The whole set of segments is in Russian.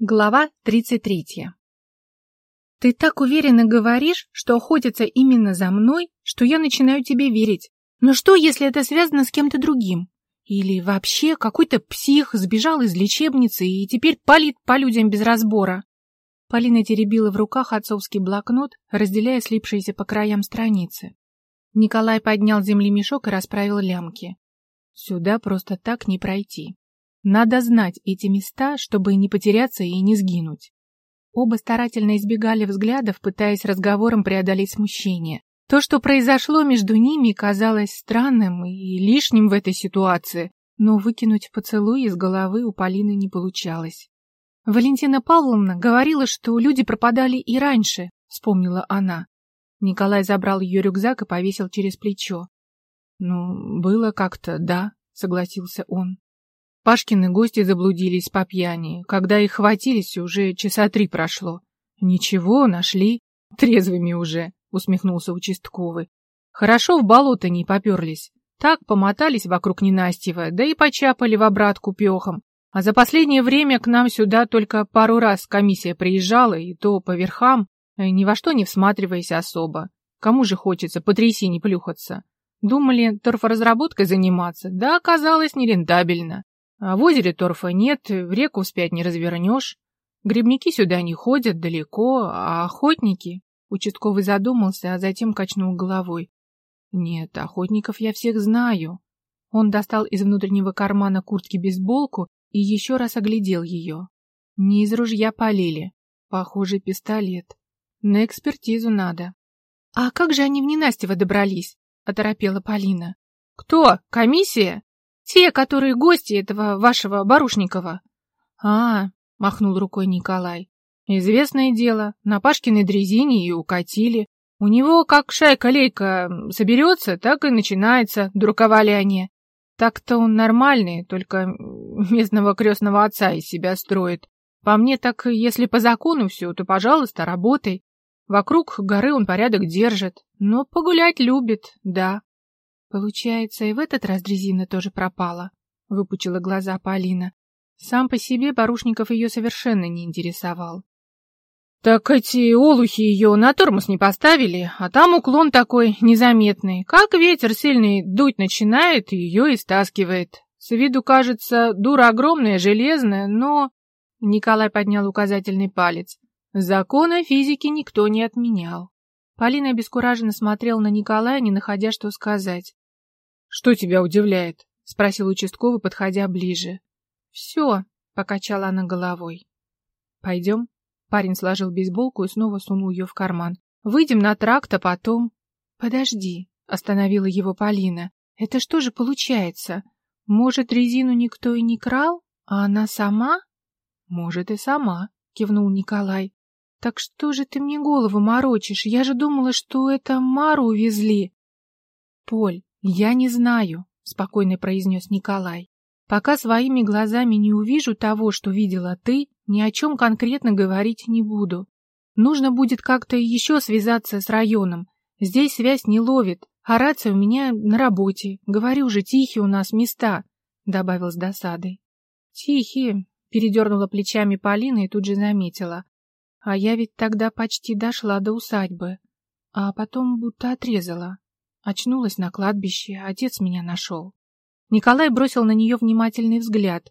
Глава 33. Ты так уверенно говоришь, что охотятся именно за мной, что я начинаю тебе верить. Но что, если это связано с кем-то другим? Или вообще какой-то псих сбежал из лечебницы и теперь палит по людям без разбора? Полина теребила в руках отцовский блокнот, разделяя слипшиеся по краям страницы. Николай поднял землемешок и расправил лямки. Сюда просто так не пройти. Надо знать эти места, чтобы не потеряться и не сгинуть. Оба старательно избегали взглядов, пытаясь разговором преодолеть смущение. То, что произошло между ними, казалось странным и лишним в этой ситуации, но выкинуть поцелуй из головы у Полины не получалось. Валентина Павловна говорила, что люди пропадали и раньше, вспомнила она. Николай забрал ее рюкзак и повесил через плечо. Ну, было как-то, да, согласился он. Пашкины гости заблудились по пьяни. Когда их хватились, уже часа три прошло. Ничего, нашли. Трезвыми уже, усмехнулся участковый. Хорошо в болото не поперлись. Так помотались вокруг ненастьева, да и почапали в обратку пехом. А за последнее время к нам сюда только пару раз комиссия приезжала, и то по верхам, ни во что не всматриваясь особо. Кому же хочется по трясине плюхаться? Думали торфоразработкой заниматься, да оказалось нерентабельно. А в озере торфа нет, в реку вспять не развернешь. Грибники сюда не ходят далеко, а охотники... Участковый задумался, а затем качнул головой. Нет, охотников я всех знаю. Он достал из внутреннего кармана куртки бейсболку и еще раз оглядел ее. Не из ружья полили. Похоже, пистолет. На экспертизу надо. — А как же они в ненастьево добрались? — оторопела Полина. — Кто? Комиссия? Те, которые гости этого вашего Барушникова. А, махнул рукой Николай. Известное дело, на Пашкиной дрезине и укатили. У него как шайка-лейка соберется, так и начинается дураковаляние. Так-то он нормальный, только местного крестного отца из себя строит. По мне, так если по закону все, то, пожалуйста, работай. Вокруг горы он порядок держит, но погулять любит, да. Получается, и в этот раз дрезина тоже пропала, выпучила глаза Полина. Сам по себе Барушников ее совершенно не интересовал. Так эти олухи ее на тормоз не поставили, а там уклон такой незаметный. Как ветер сильный дуть начинает, ее и стаскивает. С виду кажется, дура огромная, железная, но... Николай поднял указательный палец. Закона физики никто не отменял. Полина обескураженно смотрела на Николая, не находя, что сказать. Что тебя удивляет? спросил участковый, подходя ближе. Все, покачала она головой. Пойдем. Парень сложил бейсболку и снова сунул ее в карман. Выйдем на тракт, а потом. Подожди, остановила его Полина. Это что же получается? Может, резину никто и не крал, а она сама? Может, и сама, кивнул Николай. Так что же ты мне голову морочишь? Я же думала, что это Мару увезли. Поль, «Я не знаю», — спокойно произнес Николай. «Пока своими глазами не увижу того, что видела ты, ни о чем конкретно говорить не буду. Нужно будет как-то еще связаться с районом. Здесь связь не ловит, а рация у меня на работе. Говорю же, тихие у нас места», — добавил с досадой. «Тихие», — передернула плечами Полина и тут же заметила. «А я ведь тогда почти дошла до усадьбы, а потом будто отрезала. Очнулась на кладбище, отец меня нашел. Николай бросил на нее внимательный взгляд.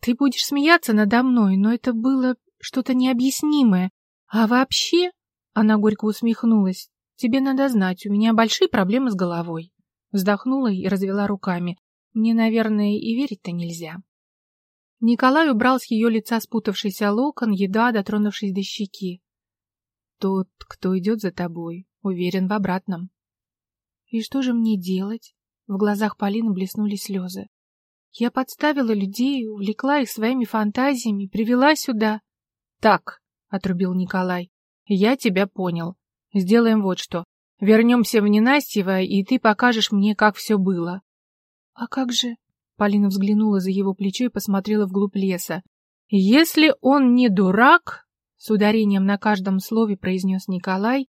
Ты будешь смеяться надо мной, но это было что-то необъяснимое. А вообще, она горько усмехнулась, тебе надо знать, у меня большие проблемы с головой. Вздохнула и развела руками. Мне, наверное, и верить-то нельзя. Николай убрал с ее лица спутавшийся локон, еда, дотронувшись до щеки. Тот, кто идет за тобой, уверен в обратном. И что же мне делать? В глазах Полины блеснули слезы. Я подставила людей, увлекла их своими фантазиями, привела сюда. Так, отрубил Николай. Я тебя понял. Сделаем вот что. Вернемся в Ненастьево, и ты покажешь мне, как все было. А как же? Полина взглянула за его плечо и посмотрела вглубь леса. Если он не дурак, с ударением на каждом слове произнес Николай,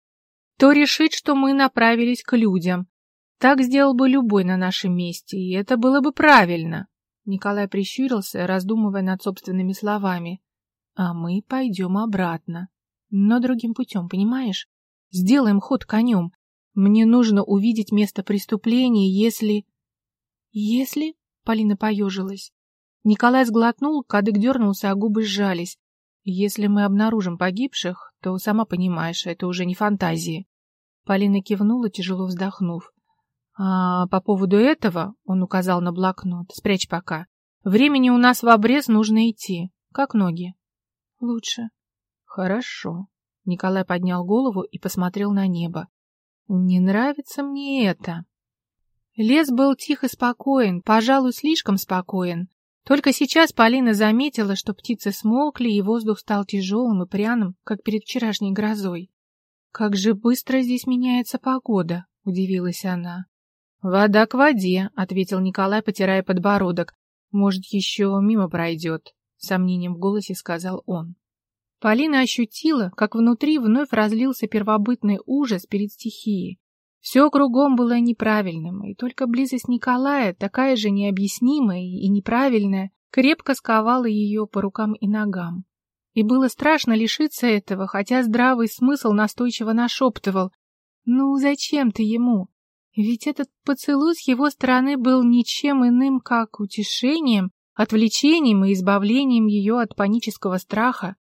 то решит, что мы направились к людям, так сделал бы любой на нашем месте, и это было бы правильно. Николай прищурился, раздумывая над собственными словами. А мы пойдем обратно. Но другим путем, понимаешь? Сделаем ход конем. Мне нужно увидеть место преступления, если... Если... Полина поежилась. Николай сглотнул, кадык дернулся, а губы сжались. Если мы обнаружим погибших, то, сама понимаешь, это уже не фантазии. Полина кивнула, тяжело вздохнув. А по поводу этого, он указал на блокнот, спрячь пока. Времени у нас в обрез нужно идти. Как ноги? Лучше. Хорошо. Николай поднял голову и посмотрел на небо. Не нравится мне это. Лес был тих и спокоен, пожалуй, слишком спокоен. Только сейчас Полина заметила, что птицы смолкли, и воздух стал тяжелым и пряным, как перед вчерашней грозой. «Как же быстро здесь меняется погода!» — удивилась она. «Вода к воде», — ответил Николай, потирая подбородок. «Может, еще мимо пройдет», — сомнением в голосе сказал он. Полина ощутила, как внутри вновь разлился первобытный ужас перед стихией. Все кругом было неправильным, и только близость Николая, такая же необъяснимая и неправильная, крепко сковала ее по рукам и ногам. И было страшно лишиться этого, хотя здравый смысл настойчиво нашептывал. «Ну, зачем ты ему? Ведь этот поцелуй с его стороны был ничем иным, как утешением, отвлечением и избавлением ее от панического страха.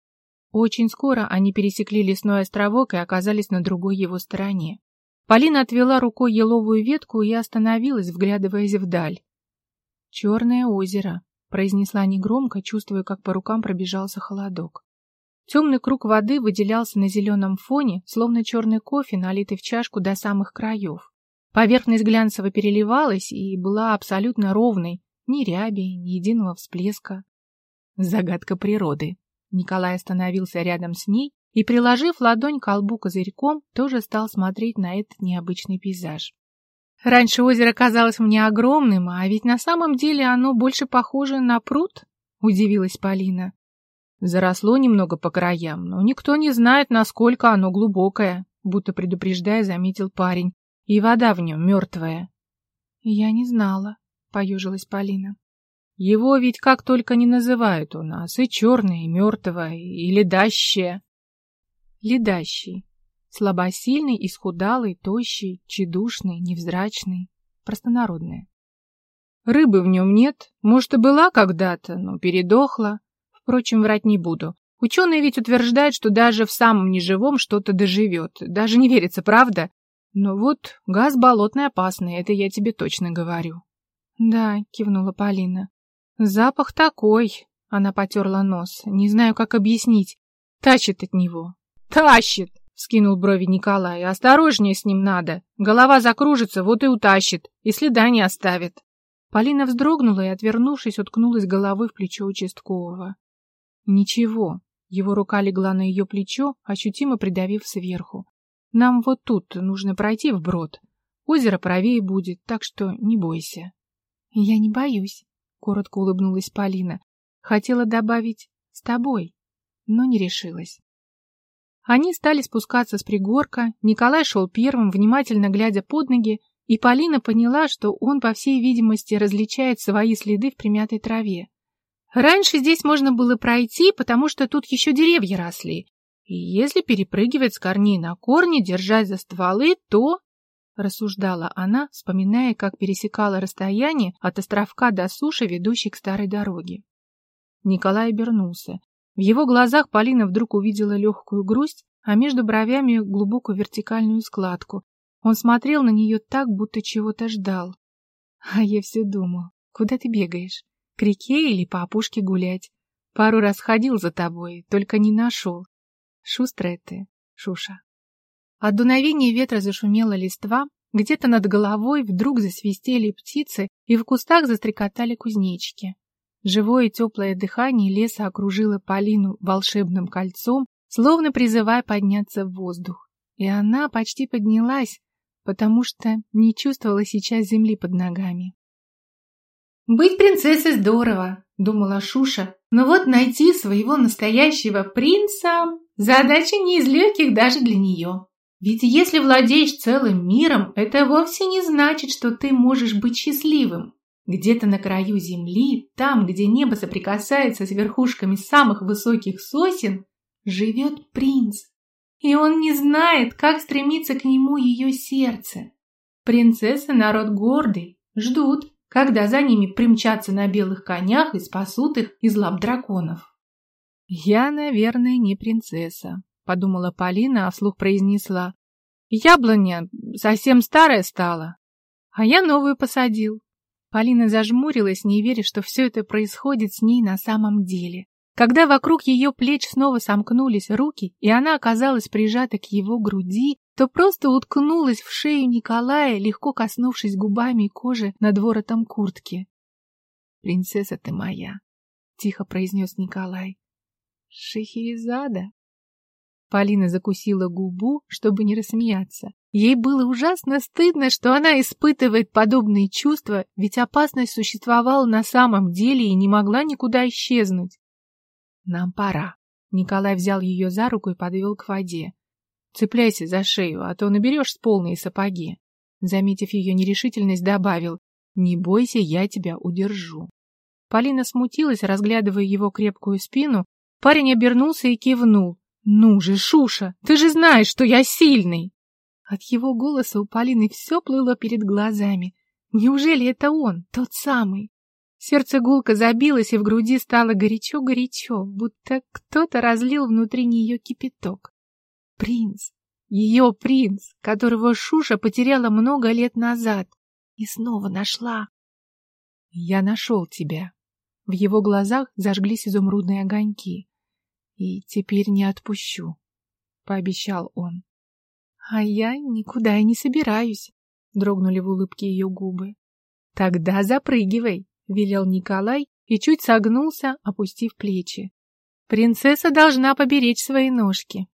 Очень скоро они пересекли лесной островок и оказались на другой его стороне. Полина отвела рукой еловую ветку и остановилась, вглядываясь вдаль. «Черное озеро», — произнесла негромко, чувствуя, как по рукам пробежался холодок. Темный круг воды выделялся на зеленом фоне, словно черный кофе, налитый в чашку до самых краев. Поверхность глянцево переливалась и была абсолютно ровной, ни ряби, ни единого всплеска. Загадка природы. Николай остановился рядом с ней и, приложив ладонь к колбу козырьком, тоже стал смотреть на этот необычный пейзаж. Раньше озеро казалось мне огромным, а ведь на самом деле оно больше похоже на пруд, удивилась Полина. Заросло немного по краям, но никто не знает, насколько оно глубокое, будто предупреждая, заметил парень. И вода в нем мертвая. Я не знала, поежилась Полина. Его ведь как только не называют у нас, и черное, и мертвое, и ледащее. Ледащий. Слабосильный, исхудалый, тощий, чедушный, невзрачный, простонародное. Рыбы в нем нет, может, и была когда-то, но передохла. Впрочем, врать не буду. Ученые ведь утверждают, что даже в самом неживом что-то доживет. Даже не верится, правда? Но вот газ болотный опасный, это я тебе точно говорю. Да, кивнула Полина. Запах такой, она потерла нос. Не знаю, как объяснить. Тащит от него. Тащит, скинул брови Николай. Осторожнее с ним надо. Голова закружится, вот и утащит, и следа не оставит. Полина вздрогнула и, отвернувшись, уткнулась головой в плечо участкового. Ничего. Его рука легла на ее плечо, ощутимо придавив сверху. Нам вот тут нужно пройти вброд. Озеро правее будет, так что не бойся. Я не боюсь, коротко улыбнулась Полина. Хотела добавить с тобой, но не решилась. Они стали спускаться с пригорка, Николай шел первым, внимательно глядя под ноги, и Полина поняла, что он, по всей видимости, различает свои следы в примятой траве. Раньше здесь можно было пройти, потому что тут еще деревья росли, и если перепрыгивать с корней на корни, держась за стволы, то... Рассуждала она, вспоминая, как пересекала расстояние от островка до суши, ведущей к старой дороге. Николай обернулся. В его глазах Полина вдруг увидела легкую грусть, а между бровями глубокую вертикальную складку. Он смотрел на нее так, будто чего-то ждал. А я все думал, куда ты бегаешь? К реке или по опушке гулять? Пару раз ходил за тобой, только не нашел. Шустрая ты, Шуша. От дуновения ветра зашумела листва, где-то над головой вдруг засвистели птицы, и в кустах застрекотали кузнечики. Живое теплое дыхание леса окружило Полину волшебным кольцом, словно призывая подняться в воздух. И она почти поднялась, потому что не чувствовала сейчас земли под ногами. «Быть принцессой здорово», — думала Шуша, «но вот найти своего настоящего принца Задача не из легких даже для нее. Ведь если владеешь целым миром, это вовсе не значит, что ты можешь быть счастливым. Где-то на краю земли, там, где небо соприкасается с верхушками самых высоких сосен, живет принц. И он не знает, как стремиться к нему ее сердце. Принцесса народ гордый, ждут, когда за ними примчатся на белых конях и спасут их из лап драконов. «Я, наверное, не принцесса», — подумала Полина, а вслух произнесла. «Яблоня совсем старая стала, а я новую посадил». Полина зажмурилась, не веря, что все это происходит с ней на самом деле. Когда вокруг ее плеч снова сомкнулись руки, и она оказалась прижата к его груди, то просто уткнулась в шею Николая, легко коснувшись губами кожи над воротом куртки. «Принцесса ты моя», — тихо произнес Николай. «Шехерезада?» Полина закусила губу, чтобы не рассмеяться. Ей было ужасно стыдно, что она испытывает подобные чувства, ведь опасность существовала на самом деле и не могла никуда исчезнуть. «Нам пора». Николай взял ее за руку и подвел к воде. «Цепляйся за шею, а то наберешь с полные сапоги». Заметив ее нерешительность, добавил, «Не бойся, я тебя удержу». Полина смутилась, разглядывая его крепкую спину. Парень обернулся и кивнул. «Ну же, Шуша, ты же знаешь, что я сильный!» От его голоса у Полины все плыло перед глазами. Неужели это он, тот самый? Сердце гулко забилось, и в груди стало горячо-горячо, будто кто-то разлил внутри нее кипяток. Принц, ее принц, которого Шуша потеряла много лет назад и снова нашла. Я нашел тебя. В его глазах зажглись изумрудные огоньки. И теперь не отпущу, пообещал он. А я никуда и не собираюсь, дрогнули в улыбке ее губы. Тогда запрыгивай, велел Николай и чуть согнулся, опустив плечи. Принцесса должна поберечь свои ножки.